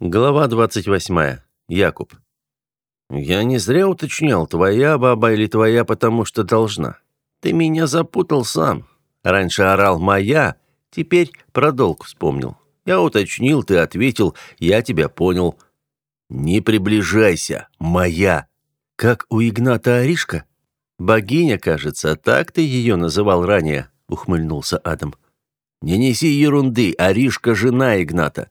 Глава 28. Якуб. «Я не зря уточнял, твоя баба или твоя, потому что должна. Ты меня запутал сам. Раньше орал «моя», теперь про долг вспомнил. Я уточнил, ты ответил, я тебя понял. Не приближайся, моя. Как у Игната Аришка? Богиня, кажется, так ты ее называл ранее, ухмыльнулся Адам. Не неси ерунды, Аришка жена Игната.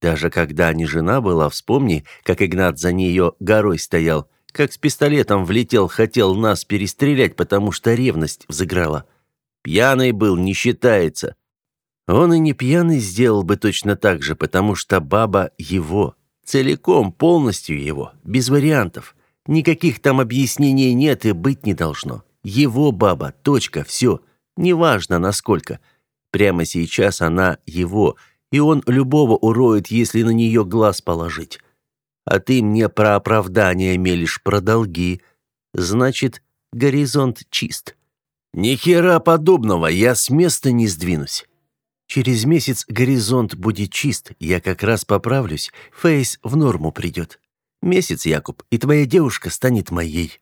Даже когда не жена была, вспомни, как Игнат за нее горой стоял, как с пистолетом влетел, хотел нас перестрелять, потому что ревность взыграла. Пьяный был, не считается. Он и не пьяный сделал бы точно так же, потому что баба его, целиком, полностью его, без вариантов. Никаких там объяснений нет и быть не должно. Его баба, точка, все. Неважно, насколько. Прямо сейчас она его, и он любого уроет, если на нее глаз положить. А ты мне про оправдание мелешь, про долги. Значит, горизонт чист. Ни хера подобного, я с места не сдвинусь. Через месяц горизонт будет чист, я как раз поправлюсь, Фейс в норму придет. Месяц, Якуб, и твоя девушка станет моей.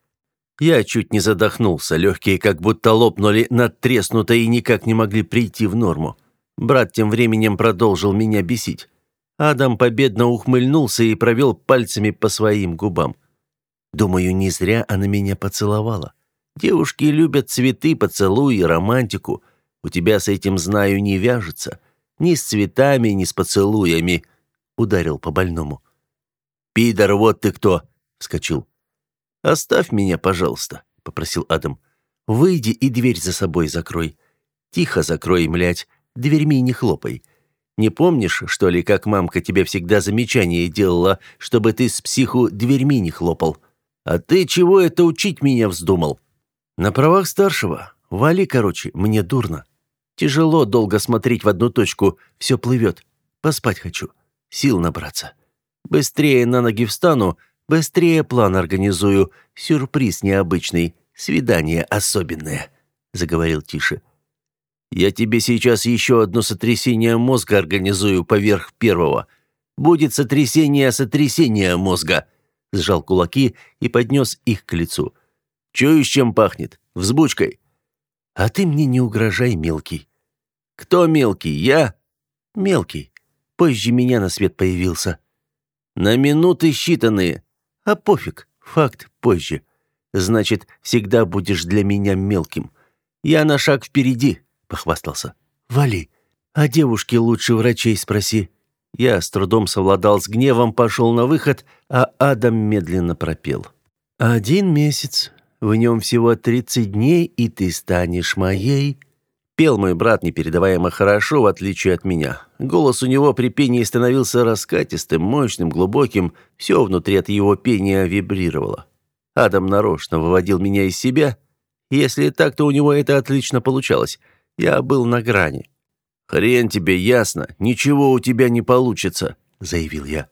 Я чуть не задохнулся, легкие как будто лопнули надтреснуто и никак не могли прийти в норму. Брат тем временем продолжил меня бесить. Адам победно ухмыльнулся и провел пальцами по своим губам. Думаю, не зря она меня поцеловала. Девушки любят цветы, поцелуи, романтику. У тебя с этим, знаю, не вяжется. Ни с цветами, ни с поцелуями. Ударил по больному. «Пидор, вот ты кто!» — вскочил. «Оставь меня, пожалуйста», — попросил Адам. «Выйди и дверь за собой закрой. Тихо закрой, млять дверьми не хлопай. Не помнишь, что ли, как мамка тебе всегда замечание делала, чтобы ты с психу дверьми не хлопал? А ты чего это учить меня вздумал? На правах старшего. Вали, короче, мне дурно. Тяжело долго смотреть в одну точку, все плывет. Поспать хочу. Сил набраться. Быстрее на ноги встану, быстрее план организую. Сюрприз необычный, свидание особенное», — заговорил тише. Я тебе сейчас еще одно сотрясение мозга организую поверх первого. Будет сотрясение сотрясения мозга. Сжал кулаки и поднес их к лицу. Чуешь, чем пахнет? Взбучкой. А ты мне не угрожай, мелкий. Кто мелкий? Я? Мелкий. Позже меня на свет появился. На минуты считанные. А пофиг, факт позже. Значит, всегда будешь для меня мелким. Я на шаг впереди. — похвастался. «Вали, а девушке лучше врачей спроси». Я с трудом совладал с гневом, пошел на выход, а Адам медленно пропел. «Один месяц, в нем всего тридцать дней, и ты станешь моей». Пел мой брат непередаваемо хорошо, в отличие от меня. Голос у него при пении становился раскатистым, мощным, глубоким. Все внутри от его пения вибрировало. Адам нарочно выводил меня из себя. Если так, то у него это отлично получалось — я был на грани. «Хрен тебе, ясно, ничего у тебя не получится», — заявил я.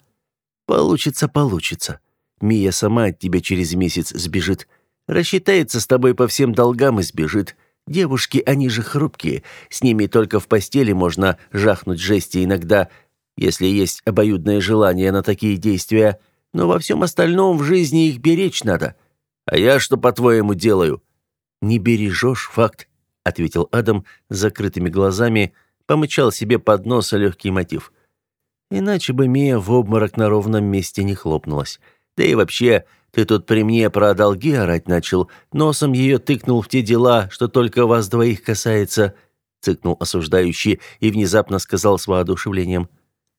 «Получится, получится. Мия сама от тебя через месяц сбежит. Рассчитается с тобой по всем долгам и сбежит. Девушки, они же хрупкие. С ними только в постели можно жахнуть жести иногда, если есть обоюдное желание на такие действия. Но во всем остальном в жизни их беречь надо. А я что, по-твоему, делаю?» «Не бережешь, факт ответил Адам с закрытыми глазами, помычал себе под нос легкий мотив. Иначе бы Мия в обморок на ровном месте не хлопнулась. Да и вообще, ты тут при мне про долги орать начал, носом ее тыкнул в те дела, что только вас двоих касается, цыкнул осуждающий и внезапно сказал с воодушевлением.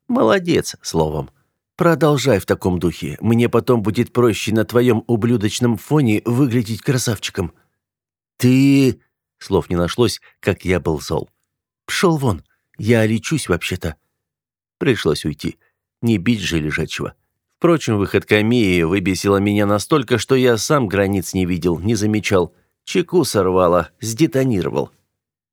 Молодец, словом. Продолжай в таком духе. Мне потом будет проще на твоем ублюдочном фоне выглядеть красавчиком. Ты Слов не нашлось, как я был зол. «Пшел вон! Я лечусь вообще-то!» Пришлось уйти. Не бить же лежачего. Впрочем, выходка Мии выбесила меня настолько, что я сам границ не видел, не замечал. Чеку сорвало, сдетонировал.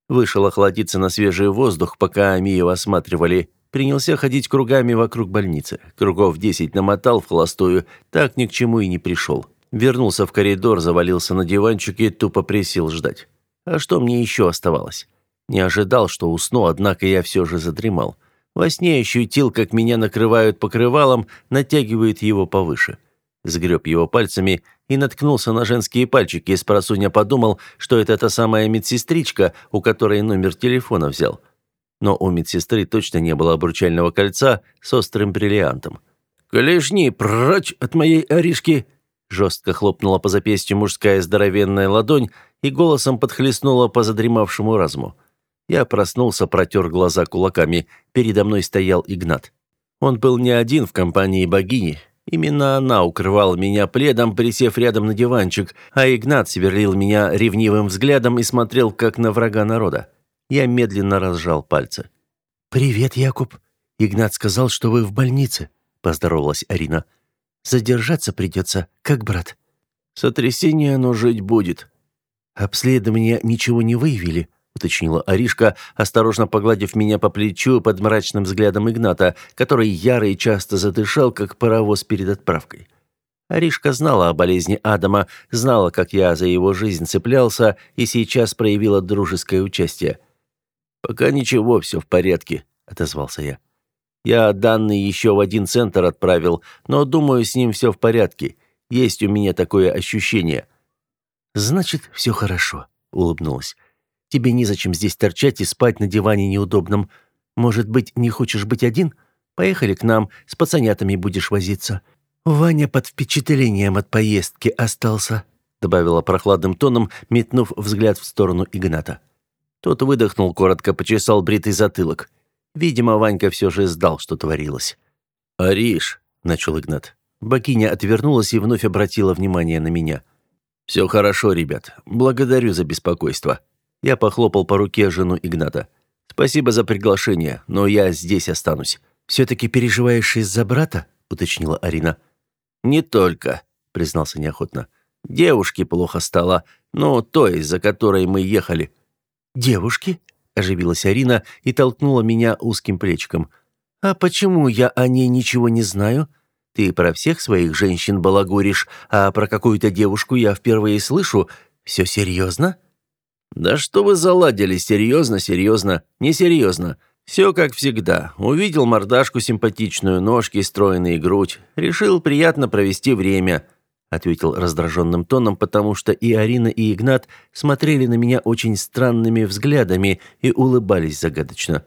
Вышел охладиться на свежий воздух, пока Мию осматривали. Принялся ходить кругами вокруг больницы. Кругов десять намотал в холостую, так ни к чему и не пришел. Вернулся в коридор, завалился на диванчик и тупо присел ждать. А что мне еще оставалось? Не ожидал, что усну, однако я все же задремал. Во сне ощутил, как меня накрывают покрывалом, натягивают его повыше. Сгреб его пальцами и наткнулся на женские пальчики, и спросуня подумал, что это та самая медсестричка, у которой номер телефона взял. Но у медсестры точно не было обручального кольца с острым бриллиантом. «Колешни, прочь от моей Аришки!» Жестко хлопнула по запястью мужская здоровенная ладонь и голосом подхлестнула по задремавшему разуму. Я проснулся, протер глаза кулаками. Передо мной стоял Игнат. Он был не один в компании богини. Именно она укрывала меня пледом, присев рядом на диванчик, а Игнат сверлил меня ревнивым взглядом и смотрел, как на врага народа. Я медленно разжал пальцы. «Привет, Якуб. Игнат сказал, что вы в больнице», — поздоровалась Арина. «Задержаться придется, как брат». «Сотрясение оно жить будет». «Обследование ничего не выявили?» — уточнила Аришка, осторожно погладив меня по плечу под мрачным взглядом Игната, который яро и часто задышал, как паровоз перед отправкой. Аришка знала о болезни Адама, знала, как я за его жизнь цеплялся, и сейчас проявила дружеское участие. «Пока ничего, все в порядке», — отозвался я. «Я данные еще в один центр отправил, но, думаю, с ним все в порядке. Есть у меня такое ощущение». «Значит, все хорошо», — улыбнулась. Тебе незачем здесь торчать и спать на диване неудобном. Может быть, не хочешь быть один? Поехали к нам, с пацанятами будешь возиться. Ваня под впечатлением от поездки остался», добавила прохладным тоном, метнув взгляд в сторону Игната. Тот выдохнул, коротко почесал бритый затылок. Видимо, Ванька все же сдал, что творилось. «Ариш», — начал Игнат. Богиня отвернулась и вновь обратила внимание на меня. «Все хорошо, ребят. Благодарю за беспокойство». Я похлопал по руке жену Игната. «Спасибо за приглашение, но я здесь останусь». «Все-таки переживаешь из-за брата?» — уточнила Арина. «Не только», — признался неохотно. «Девушке плохо стало, но той, из-за которой мы ехали». «Девушки?» — оживилась Арина и толкнула меня узким плечиком. «А почему я о ней ничего не знаю? Ты про всех своих женщин балагуришь, а про какую-то девушку я впервые слышу. Все серьезно?» «Да что вы заладили? Серьезно, серьезно, несерьезно. Все как всегда. Увидел мордашку симпатичную, ножки, стройные, грудь. Решил приятно провести время», — ответил раздраженным тоном, потому что и Арина, и Игнат смотрели на меня очень странными взглядами и улыбались загадочно.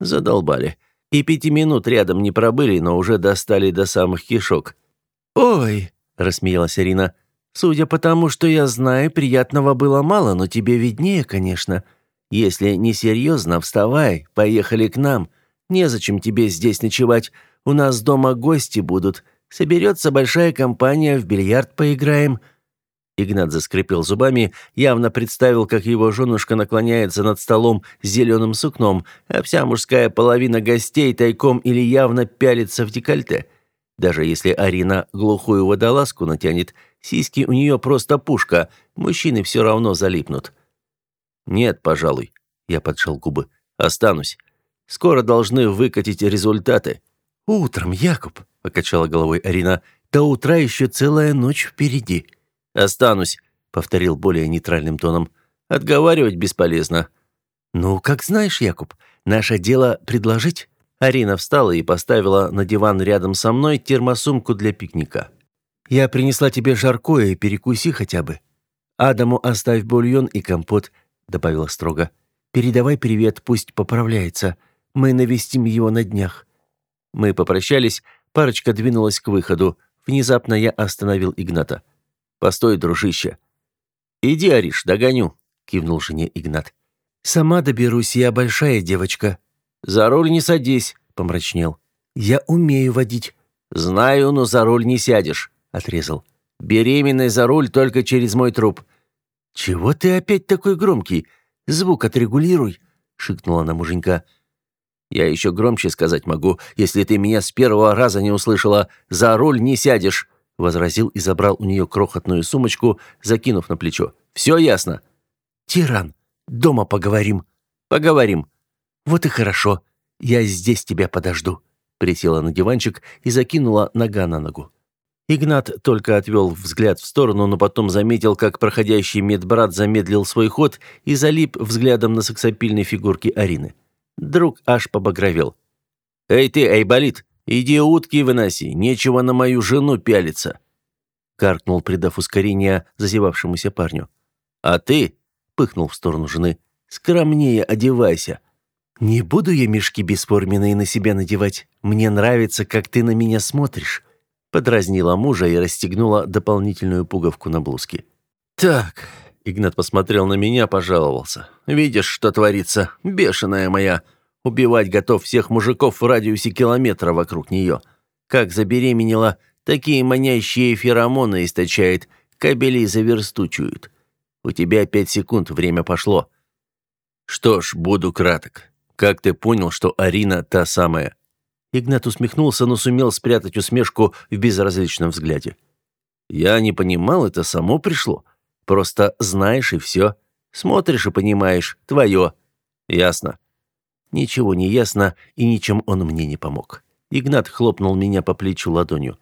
Задолбали. И пяти минут рядом не пробыли, но уже достали до самых кишок. «Ой!» — рассмеялась Арина. Судя по тому, что я знаю, приятного было мало, но тебе виднее, конечно. Если не серьезно, вставай, поехали к нам. Незачем тебе здесь ночевать. У нас дома гости будут. Соберется большая компания, в бильярд поиграем». Игнат заскрипел зубами, явно представил, как его женушка наклоняется над столом с зеленым сукном, а вся мужская половина гостей тайком или явно пялится в декольте. Даже если Арина глухую водолазку натянет, сиськи у нее просто пушка, мужчины все равно залипнут. «Нет, пожалуй», — я поджал губы, — «останусь. Скоро должны выкатить результаты». «Утром, Якуб», — покачала головой Арина, — «до утра еще целая ночь впереди». «Останусь», — повторил более нейтральным тоном. «Отговаривать бесполезно». «Ну, как знаешь, Якуб, наше дело предложить». Арина встала и поставила на диван рядом со мной термосумку для пикника. «Я принесла тебе жаркое, перекуси хотя бы. Адаму оставь бульон и компот», — добавила строго. «Передавай привет, пусть поправляется. Мы навестим его на днях». Мы попрощались, парочка двинулась к выходу. Внезапно я остановил Игната. «Постой, дружище». «Иди, Ариш, догоню», — кивнул жене Игнат. «Сама доберусь, я большая девочка», «За руль не садись», — помрачнел. «Я умею водить». «Знаю, но за руль не сядешь», — отрезал. «Беременный за руль только через мой труп». «Чего ты опять такой громкий? Звук отрегулируй», — шикнула на муженька. «Я еще громче сказать могу, если ты меня с первого раза не услышала. За руль не сядешь», — возразил и забрал у нее крохотную сумочку, закинув на плечо. «Все ясно?» «Тиран, дома поговорим». «Поговорим», «Вот и хорошо. Я здесь тебя подожду», — присела на диванчик и закинула нога на ногу. Игнат только отвел взгляд в сторону, но потом заметил, как проходящий медбрат замедлил свой ход и залип взглядом на сексапильной фигурке Арины. Друг аж побагровел. «Эй ты, Айболит, иди утки выноси, нечего на мою жену пялиться!» Каркнул, придав ускорение зазевавшемуся парню. «А ты?» — пыхнул в сторону жены. «Скромнее одевайся!» «Не буду я мешки бесформенные на себя надевать. Мне нравится, как ты на меня смотришь», — подразнила мужа и расстегнула дополнительную пуговку на блузке. «Так», — Игнат посмотрел на меня, пожаловался. «Видишь, что творится? Бешеная моя. Убивать готов всех мужиков в радиусе километра вокруг нее. Как забеременела, такие манящие феромоны источает, кабели заверстучуют. У тебя пять секунд, время пошло». «Что ж, буду краток. Как ты понял, что Арина та самая?» Игнат усмехнулся, но сумел спрятать усмешку в безразличном взгляде. «Я не понимал, это само пришло. Просто знаешь и все. Смотришь и понимаешь, твое. Ясно». Ничего не ясно, и ничем он мне не помог. Игнат хлопнул меня по плечу ладонью.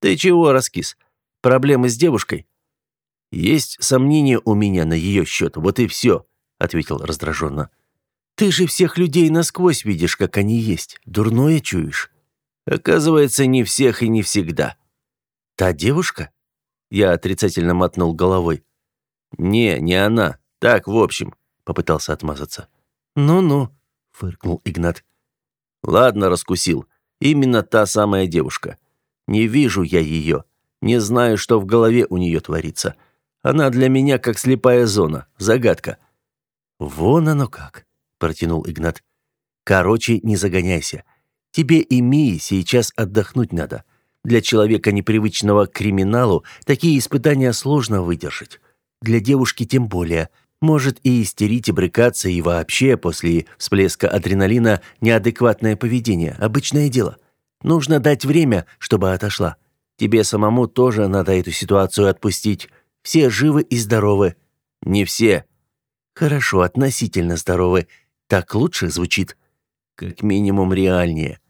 «Ты чего раскис? Проблемы с девушкой?» «Есть сомнения у меня на ее счет, вот и все», — ответил раздраженно. Ты же всех людей насквозь видишь, как они есть. Дурное чуешь. Оказывается, не всех и не всегда. Та девушка? Я отрицательно мотнул головой. Не, не она. Так, в общем, попытался отмазаться. Ну-ну, фыркнул Игнат. Ладно, раскусил. Именно та самая девушка. Не вижу я ее. Не знаю, что в голове у нее творится. Она для меня как слепая зона, загадка. Вон оно как протянул Игнат. Короче, не загоняйся. Тебе и Мии сейчас отдохнуть надо. Для человека непривычного к криминалу такие испытания сложно выдержать. Для девушки тем более. Может и истерить, и брыкаться, и вообще после всплеска адреналина неадекватное поведение. Обычное дело. Нужно дать время, чтобы отошла. Тебе самому тоже надо эту ситуацию отпустить. Все живы и здоровы. Не все. Хорошо, относительно здоровы. Так лучше звучит. Как минимум реальнее.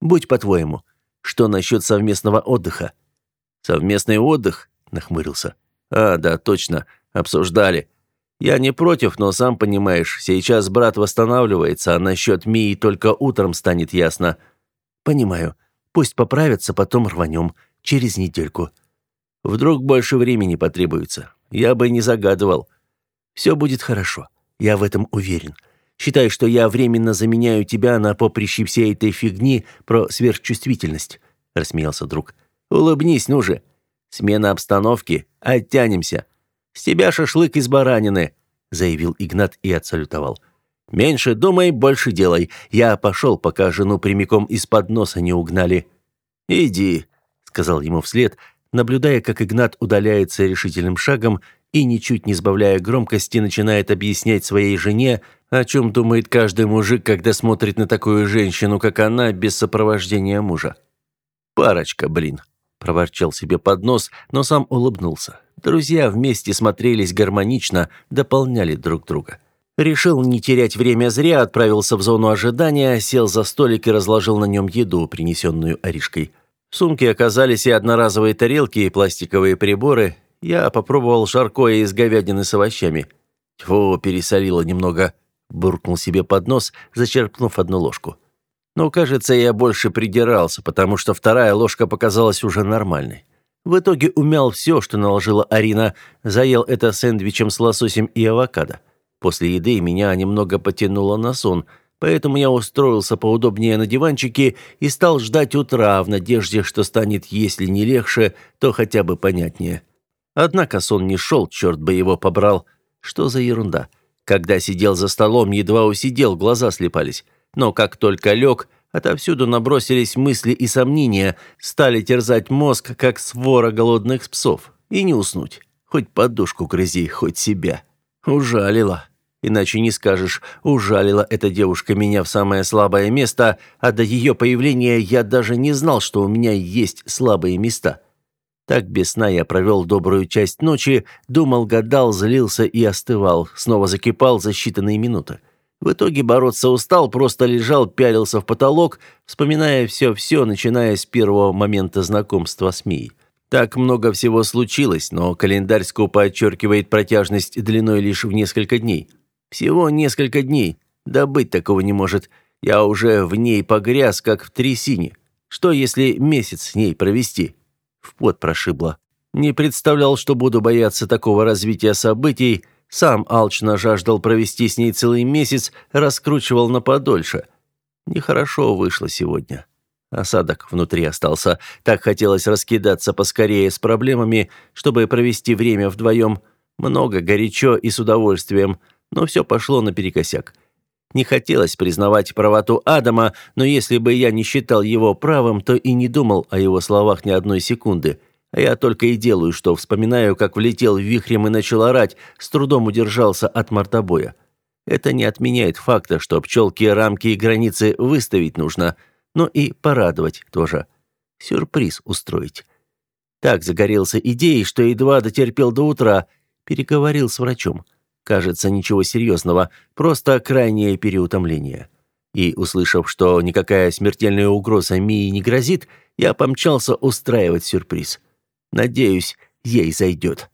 Будь по-твоему, что насчет совместного отдыха? Совместный отдых? Нахмурился. А, да, точно. Обсуждали. Я не против, но сам понимаешь, сейчас брат восстанавливается, а насчет Мии только утром станет ясно. Понимаю. Пусть поправится, потом рванем. Через недельку. Вдруг больше времени потребуется. Я бы не загадывал. Все будет хорошо. Я в этом уверен. Считай, что я временно заменяю тебя на поприще всей этой фигни про сверхчувствительность», — рассмеялся друг. «Улыбнись, ну же. Смена обстановки. Оттянемся. С тебя шашлык из баранины», — заявил Игнат и отсалютовал. «Меньше думай, больше делай. Я пошел, пока жену прямиком из-под носа не угнали». «Иди», — сказал ему вслед, наблюдая, как Игнат удаляется решительным шагом и, ничуть не сбавляя громкости, начинает объяснять своей жене, о чем думает каждый мужик, когда смотрит на такую женщину, как она, без сопровождения мужа. «Парочка, блин», – проворчал себе под нос, но сам улыбнулся. Друзья вместе смотрелись гармонично, дополняли друг друга. Решил не терять время зря, отправился в зону ожидания, сел за столик и разложил на нем еду, принесенную Аришкой. В сумке оказались и одноразовые тарелки, и пластиковые приборы. Я попробовал жаркое из говядины с овощами. Тьфу, пересолило немного буркнул себе под нос, зачерпнув одну ложку. Но, кажется, я больше придирался, потому что вторая ложка показалась уже нормальной. В итоге умял все, что наложила Арина, заел это сэндвичем с лососем и авокадо. После еды меня немного потянуло на сон, поэтому я устроился поудобнее на диванчике и стал ждать утра в надежде, что станет, если не легче, то хотя бы понятнее. Однако сон не шел, черт бы его побрал. Что за ерунда? Когда сидел за столом, едва усидел, глаза слепались. Но как только лег, отовсюду набросились мысли и сомнения, стали терзать мозг, как свора голодных псов. И не уснуть. Хоть подушку грызи, хоть себя. Ужалила. Иначе не скажешь, ужалила эта девушка меня в самое слабое место, а до ее появления я даже не знал, что у меня есть слабые места. Так без сна я провел добрую часть ночи, думал, гадал, злился и остывал, снова закипал за считанные минуты. В итоге бороться устал, просто лежал, пялился в потолок, вспоминая все-все, начиная с первого момента знакомства с Мией. Так много всего случилось, но календарь скупо подчеркивает протяжность длиной лишь в несколько дней. Всего несколько дней. Да быть такого не может. Я уже в ней погряз, как в трясине. Что, если месяц с ней провести? В пот прошибло. Не представлял, что буду бояться такого развития событий. Сам алчно жаждал провести с ней целый месяц, раскручивал на подольше. Нехорошо вышло сегодня. Осадок внутри остался. Так хотелось раскидаться поскорее с проблемами, чтобы провести время вдвоем. Много, горячо и с удовольствием. Но все пошло наперекосяк. Не хотелось признавать правоту Адама, но если бы я не считал его правым, то и не думал о его словах ни одной секунды. Я только и делаю, что вспоминаю, как влетел вихрем и начал орать, с трудом удержался от мордобоя. Это не отменяет факта, что пчелки рамки и границы выставить нужно, но и порадовать тоже. Сюрприз устроить. Так загорелся идеей, что едва дотерпел до утра, переговорил с врачом. Кажется, ничего серьезного, просто крайнее переутомление. И, услышав, что никакая смертельная угроза Мии не грозит, я помчался устраивать сюрприз. Надеюсь, ей зайдет.